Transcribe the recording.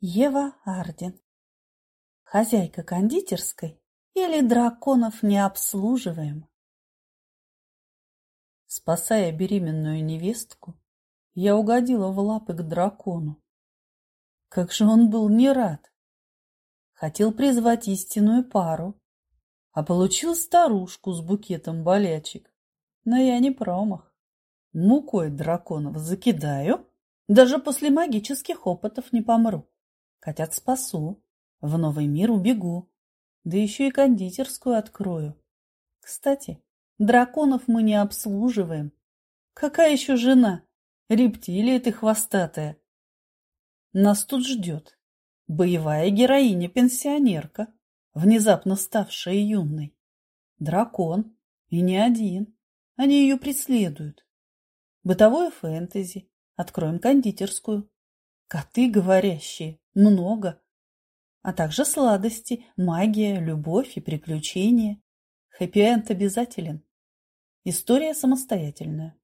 Ева Арден. Хозяйка кондитерской или драконов не обслуживаем? Спасая беременную невестку, я угодила в лапы к дракону. Как же он был не рад! Хотел призвать истинную пару, а получил старушку с букетом болячек. Но я не промах. Мукой драконов закидаю, даже после магических опытов не помру. Котят спасу, в новый мир убегу, да еще и кондитерскую открою. Кстати, драконов мы не обслуживаем. Какая еще жена? Рептилия ты хвостатая. Нас тут ждет боевая героиня-пенсионерка, внезапно ставшая юной. Дракон, и не один. Они ее преследуют. Бытовое фэнтези. Откроем кондитерскую. Коты говорящие. Много. А также сладости, магия, любовь и приключения. Хэппи-энд обязателен. История самостоятельная.